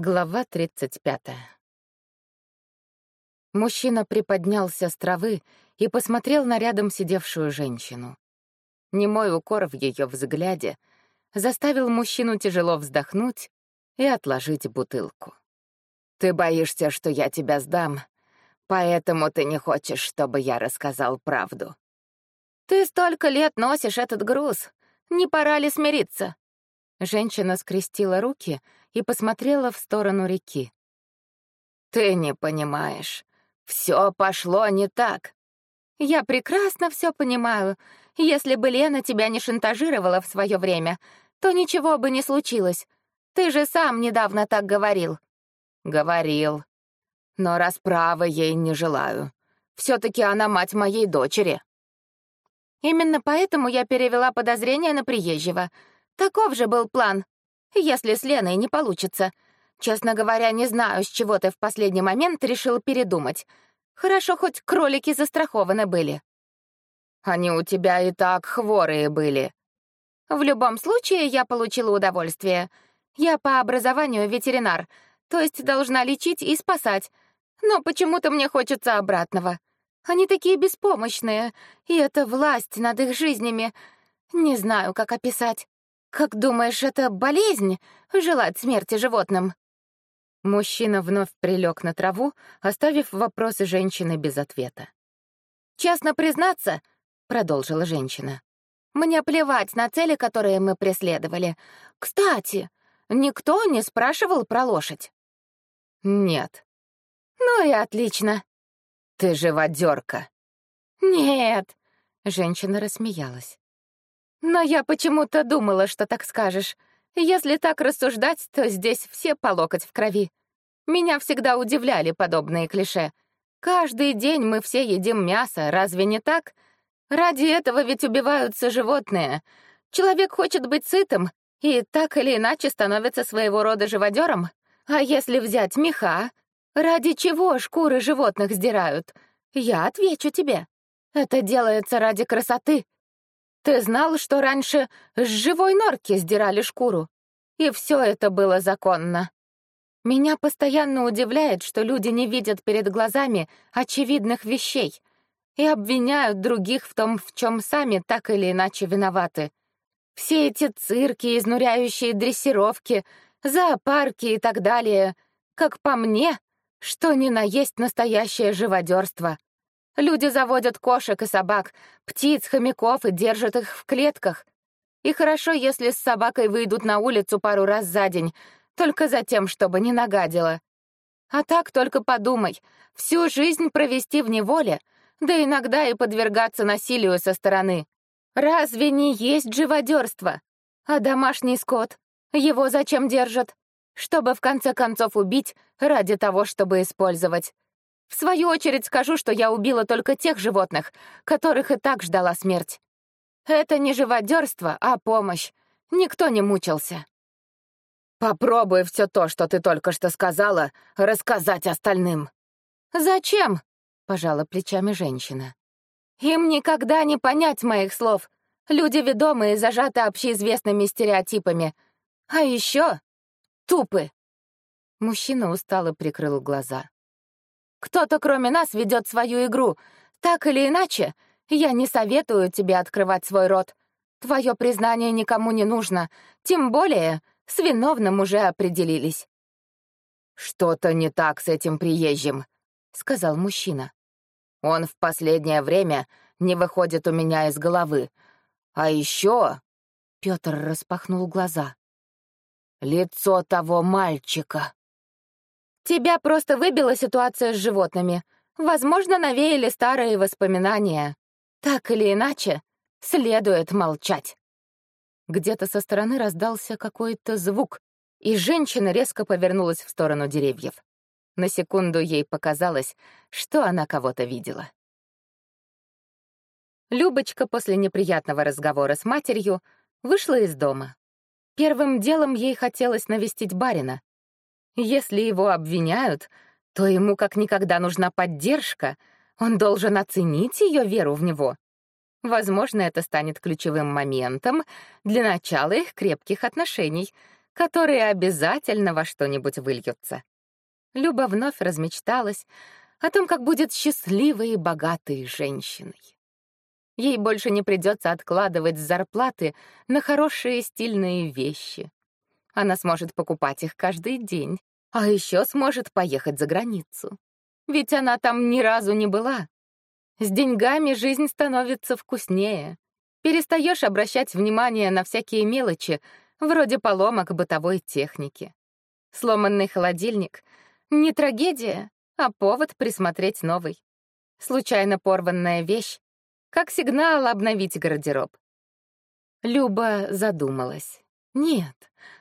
Глава 35. Мужчина приподнялся с травы и посмотрел на рядом сидевшую женщину. Немой укор в ее взгляде заставил мужчину тяжело вздохнуть и отложить бутылку. «Ты боишься, что я тебя сдам, поэтому ты не хочешь, чтобы я рассказал правду». «Ты столько лет носишь этот груз. Не пора ли смириться?» Женщина скрестила руки и посмотрела в сторону реки. «Ты не понимаешь. Все пошло не так». «Я прекрасно все понимаю. Если бы Лена тебя не шантажировала в свое время, то ничего бы не случилось. Ты же сам недавно так говорил». «Говорил. Но расправы ей не желаю. все таки она мать моей дочери». «Именно поэтому я перевела подозрение на приезжего», Таков же был план. Если с Леной не получится. Честно говоря, не знаю, с чего ты в последний момент решил передумать. Хорошо, хоть кролики застрахованы были. Они у тебя и так хворые были. В любом случае, я получила удовольствие. Я по образованию ветеринар, то есть должна лечить и спасать. Но почему-то мне хочется обратного. Они такие беспомощные, и эта власть над их жизнями. Не знаю, как описать. «Как думаешь, это болезнь — желать смерти животным?» Мужчина вновь прилег на траву, оставив вопросы женщины без ответа. «Честно признаться», — продолжила женщина, «мне плевать на цели, которые мы преследовали. Кстати, никто не спрашивал про лошадь?» «Нет». «Ну и отлично». «Ты живодерка». «Нет», — женщина рассмеялась. Но я почему-то думала, что так скажешь. Если так рассуждать, то здесь все по локоть в крови. Меня всегда удивляли подобные клише. Каждый день мы все едим мясо, разве не так? Ради этого ведь убиваются животные. Человек хочет быть сытым и так или иначе становится своего рода живодером. А если взять меха, ради чего шкуры животных сдирают? Я отвечу тебе. Это делается ради красоты, ты знал, что раньше с живой норки сдирали шкуру? И все это было законно. Меня постоянно удивляет, что люди не видят перед глазами очевидных вещей и обвиняют других в том, в чем сами так или иначе виноваты. Все эти цирки, изнуряющие дрессировки, зоопарки и так далее, как по мне, что ни на есть настоящее живодерство. Люди заводят кошек и собак, птиц, хомяков и держат их в клетках. И хорошо, если с собакой выйдут на улицу пару раз за день, только за тем, чтобы не нагадила. А так только подумай, всю жизнь провести в неволе, да иногда и подвергаться насилию со стороны. Разве не есть живодерство? А домашний скот? Его зачем держат? Чтобы в конце концов убить ради того, чтобы использовать. В свою очередь скажу, что я убила только тех животных, которых и так ждала смерть. Это не живодерство, а помощь. Никто не мучился. Попробуй все то, что ты только что сказала, рассказать остальным. Зачем? пожала плечами женщина. Им никогда не понять моих слов. Люди ведомые зажаты общеизвестными стереотипами. А еще тупы. Мужчина устало прикрыл глаза. Кто-то кроме нас ведет свою игру. Так или иначе, я не советую тебе открывать свой рот. Твое признание никому не нужно, тем более с виновным уже определились. «Что-то не так с этим приезжим», — сказал мужчина. «Он в последнее время не выходит у меня из головы. А еще...» — Петр распахнул глаза. «Лицо того мальчика». Тебя просто выбила ситуация с животными. Возможно, навеяли старые воспоминания. Так или иначе, следует молчать. Где-то со стороны раздался какой-то звук, и женщина резко повернулась в сторону деревьев. На секунду ей показалось, что она кого-то видела. Любочка после неприятного разговора с матерью вышла из дома. Первым делом ей хотелось навестить барина, если его обвиняют, то ему как никогда нужна поддержка, он должен оценить ее веру в него. Возможно, это станет ключевым моментом для начала их крепких отношений. которые обязательно во что-нибудь выльются. Люба вновь размечталась о том, как будет счастливой и богатой женщиной. Ей больше не придется откладывать зарплаты на хорошие стильные вещи. Она сможет покупать их каждый день, а еще сможет поехать за границу. Ведь она там ни разу не была. С деньгами жизнь становится вкуснее. Перестаешь обращать внимание на всякие мелочи, вроде поломок бытовой техники. Сломанный холодильник — не трагедия, а повод присмотреть новый. Случайно порванная вещь — как сигнал обновить гардероб. Люба задумалась. Нет,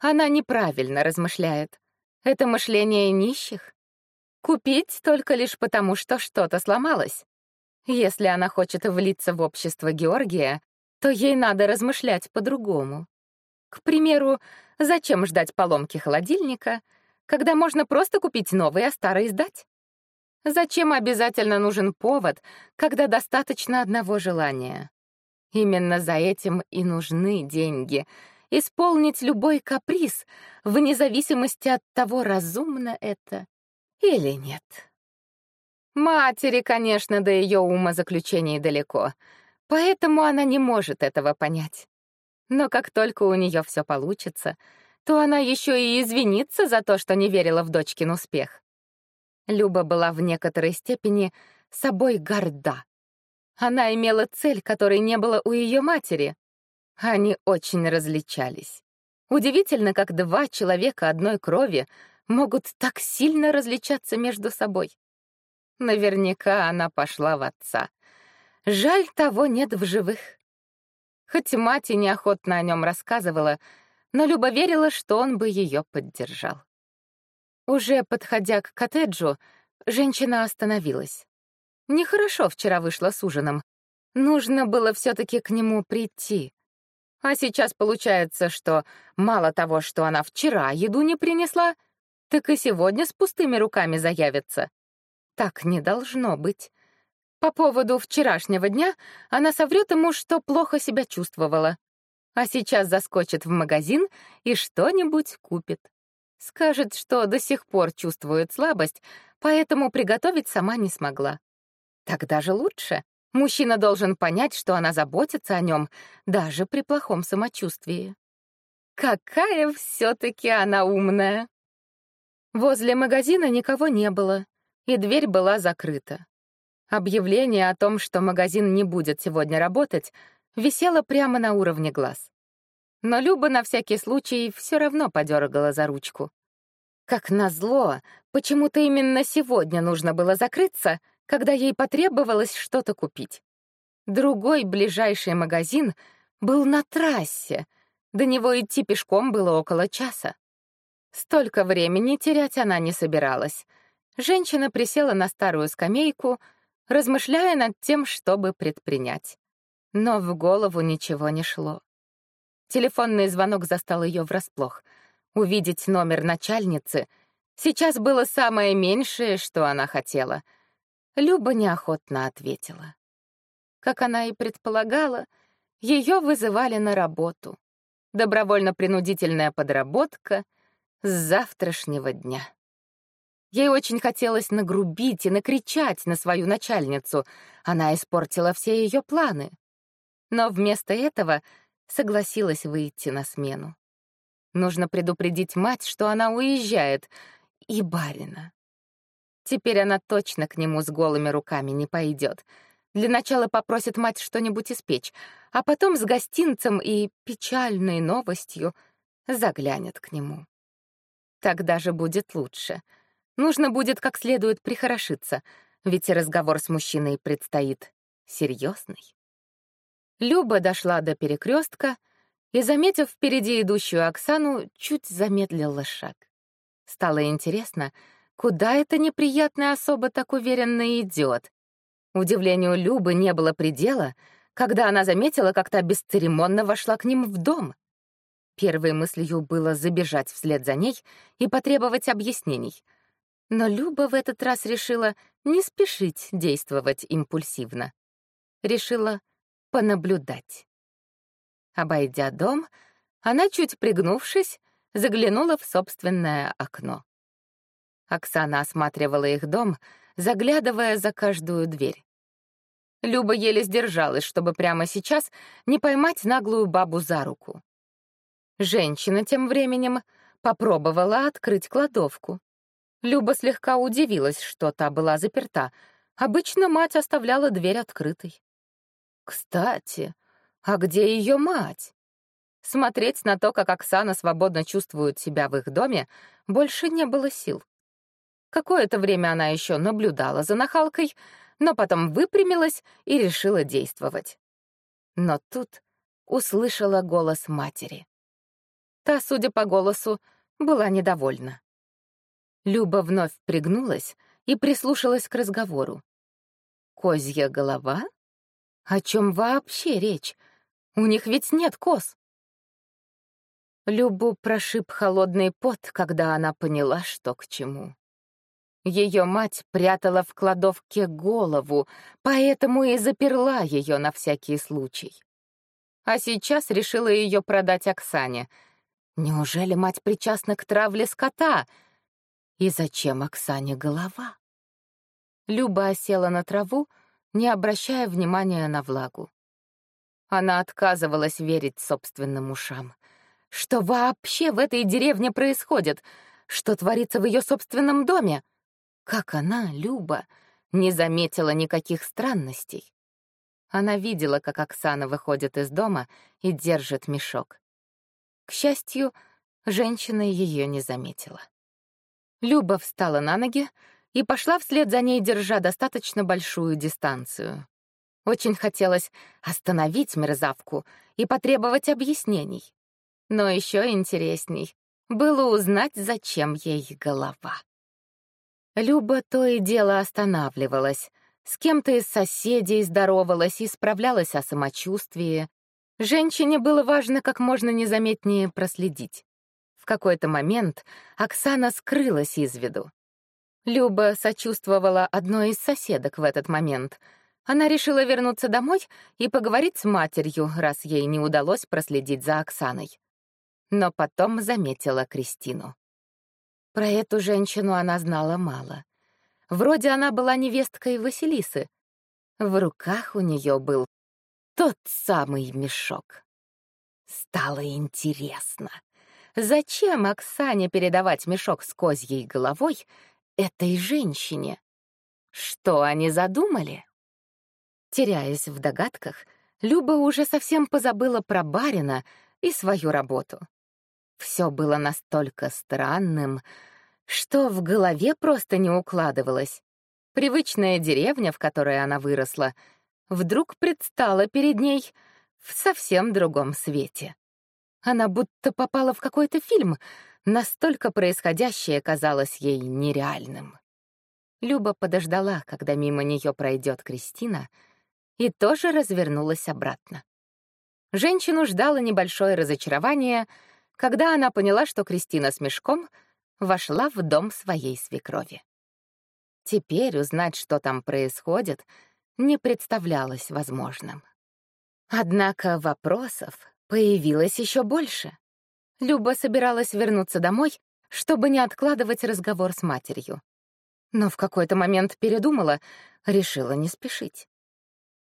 она неправильно размышляет. Это мышление нищих. Купить только лишь потому, что что-то сломалось. Если она хочет влиться в общество Георгия, то ей надо размышлять по-другому. К примеру, зачем ждать поломки холодильника, когда можно просто купить новый, а старый сдать? Зачем обязательно нужен повод, когда достаточно одного желания? Именно за этим и нужны деньги. Исполнить любой каприз, вне зависимости от того, разумно это или нет. Матери, конечно, до ее ума заключений далеко, поэтому она не может этого понять. Но как только у нее все получится, то она еще и извинится за то, что не верила в дочкин успех. Люба была в некоторой степени собой горда. Она имела цель, которой не было у ее матери. Они очень различались. Удивительно, как два человека одной крови могут так сильно различаться между собой. Наверняка она пошла в отца. Жаль, того нет в живых. Хоть мать и неохотно о нем рассказывала, но Люба верила, что он бы ее поддержал. Уже подходя к коттеджу, женщина остановилась. Нехорошо вчера вышла с ужином. Нужно было все таки к нему прийти. А сейчас получается, что мало того, что она вчера еду не принесла, так и сегодня с пустыми руками заявится. Так не должно быть. По поводу вчерашнего дня она соврет ему, что плохо себя чувствовала. А сейчас заскочит в магазин и что-нибудь купит. Скажет, что до сих пор чувствует слабость, поэтому приготовить сама не смогла. Тогда же лучше. Мужчина должен понять, что она заботится о нем даже при плохом самочувствии. Какая все-таки она умная! Возле магазина никого не было, и дверь была закрыта. Объявление о том, что магазин не будет сегодня работать, висело прямо на уровне глаз. Но Люба на всякий случай все равно подергала за ручку. Как назло, почему-то именно сегодня нужно было закрыться, когда ей потребовалось что-то купить. Другой ближайший магазин был на трассе. До него идти пешком было около часа. Столько времени терять она не собиралась. Женщина присела на старую скамейку, размышляя над тем, чтобы предпринять. Но в голову ничего не шло. Телефонный звонок застал ее врасплох. Увидеть номер начальницы сейчас было самое меньшее, что она хотела. Люба неохотно ответила. Как она и предполагала, ее вызывали на работу. Добровольно-принудительная подработка с завтрашнего дня. Ей очень хотелось нагрубить и накричать на свою начальницу. Она испортила все ее планы. Но вместо этого согласилась выйти на смену. Нужно предупредить мать, что она уезжает, и барина. Теперь она точно к нему с голыми руками не пойдет. Для начала попросит мать что-нибудь испечь, а потом с гостинцем и печальной новостью заглянет к нему. Так даже будет лучше — Нужно будет как следует прихорошиться, ведь разговор с мужчиной предстоит серьезный. Люба дошла до перекрестка и, заметив впереди идущую Оксану, чуть замедлила шаг. Стало интересно, куда эта неприятная особа так уверенно идет. Удивлению Любы не было предела, когда она заметила, как та бесцеремонно вошла к ним в дом. Первой мыслью было забежать вслед за ней и потребовать объяснений — но Люба в этот раз решила не спешить действовать импульсивно. Решила понаблюдать. Обойдя дом, она, чуть пригнувшись, заглянула в собственное окно. Оксана осматривала их дом, заглядывая за каждую дверь. Люба еле сдержалась, чтобы прямо сейчас не поймать наглую бабу за руку. Женщина тем временем попробовала открыть кладовку. Люба слегка удивилась, что та была заперта. Обычно мать оставляла дверь открытой. Кстати, а где ее мать? Смотреть на то, как Оксана свободно чувствует себя в их доме, больше не было сил. Какое-то время она еще наблюдала за нахалкой, но потом выпрямилась и решила действовать. Но тут услышала голос матери. Та, судя по голосу, была недовольна. Люба вновь пригнулась и прислушалась к разговору. «Козья голова? О чем вообще речь? У них ведь нет коз». Любу прошиб холодный пот, когда она поняла, что к чему. Ее мать прятала в кладовке голову, поэтому и заперла ее на всякий случай. А сейчас решила ее продать Оксане. Неужели мать причастна к травле скота? И зачем Оксане голова? Люба села на траву, не обращая внимания на влагу. Она отказывалась верить собственным ушам. Что вообще в этой деревне происходит? Что творится в ее собственном доме? Как она, Люба, не заметила никаких странностей. Она видела, как Оксана выходит из дома и держит мешок. К счастью, женщина ее не заметила. Люба встала на ноги и пошла вслед за ней, держа достаточно большую дистанцию. Очень хотелось остановить мерзавку и потребовать объяснений. Но еще интересней было узнать, зачем ей голова. Люба то и дело останавливалась, с кем-то из соседей здоровалась и справлялась о самочувствии. Женщине было важно как можно незаметнее проследить. В какой-то момент Оксана скрылась из виду. Люба сочувствовала одной из соседок в этот момент. Она решила вернуться домой и поговорить с матерью, раз ей не удалось проследить за Оксаной. Но потом заметила Кристину. Про эту женщину она знала мало. Вроде она была невесткой Василисы. В руках у нее был тот самый мешок. Стало интересно, зачем Оксане передавать мешок с козьей головой этой женщине? Что они задумали? Теряясь в догадках, Люба уже совсем позабыла про барина и свою работу. Все было настолько странным, что в голове просто не укладывалось. Привычная деревня, в которой она выросла, вдруг предстала перед ней в совсем другом свете. Она будто попала в какой-то фильм, настолько происходящее казалось ей нереальным. Люба подождала, когда мимо нее пройдет Кристина, и тоже развернулась обратно. Женщину ждало небольшое разочарование — когда она поняла, что Кристина с мешком вошла в дом своей свекрови. Теперь узнать, что там происходит, не представлялось возможным. Однако вопросов появилось еще больше. Люба собиралась вернуться домой, чтобы не откладывать разговор с матерью. Но в какой-то момент передумала, решила не спешить.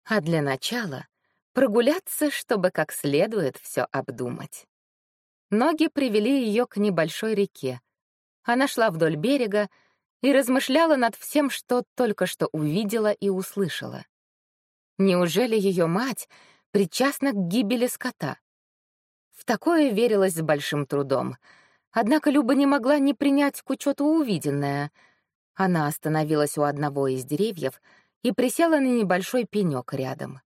А для начала прогуляться, чтобы как следует все обдумать. Ноги привели ее к небольшой реке. Она шла вдоль берега и размышляла над всем, что только что увидела и услышала. Неужели ее мать причастна к гибели скота? В такое верилось с большим трудом. Однако Люба не могла не принять к учету увиденное. Она остановилась у одного из деревьев и присела на небольшой пенек рядом.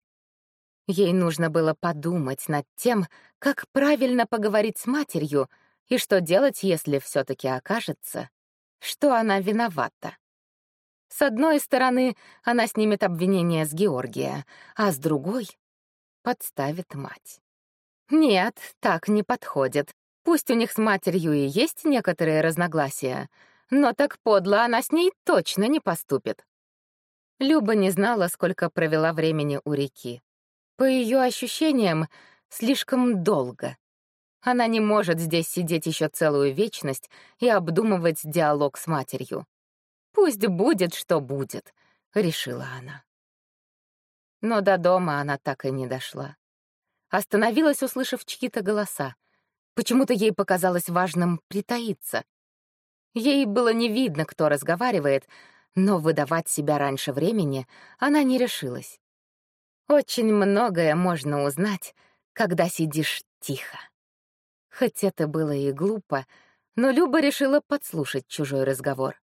Ей нужно было подумать над тем, как правильно поговорить с матерью и что делать, если все таки окажется, что она виновата. С одной стороны, она снимет обвинение с Георгия, а с другой — подставит мать. Нет, так не подходит. Пусть у них с матерью и есть некоторые разногласия, но так подло она с ней точно не поступит. Люба не знала, сколько провела времени у реки. По ее ощущениям, слишком долго. Она не может здесь сидеть еще целую вечность и обдумывать диалог с матерью. «Пусть будет, что будет», — решила она. Но до дома она так и не дошла. Остановилась, услышав чьи-то голоса. Почему-то ей показалось важным притаиться. Ей было не видно, кто разговаривает, но выдавать себя раньше времени она не решилась. Очень многое можно узнать, когда сидишь тихо. Хоть это было и глупо, но Люба решила подслушать чужой разговор.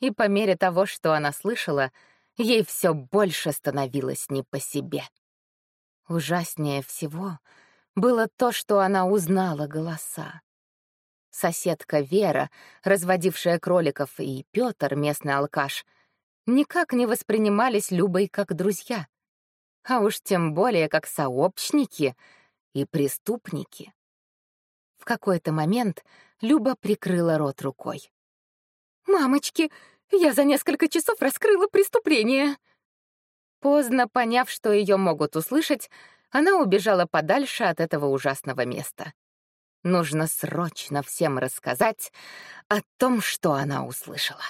И по мере того, что она слышала, ей все больше становилось не по себе. Ужаснее всего было то, что она узнала голоса. Соседка Вера, разводившая кроликов, и Пётр, местный алкаш, никак не воспринимались Любой как друзья, а уж тем более как сообщники и преступники. В какой-то момент Люба прикрыла рот рукой. «Мамочки, я за несколько часов раскрыла преступление!» Поздно поняв, что ее могут услышать, она убежала подальше от этого ужасного места. Нужно срочно всем рассказать о том, что она услышала.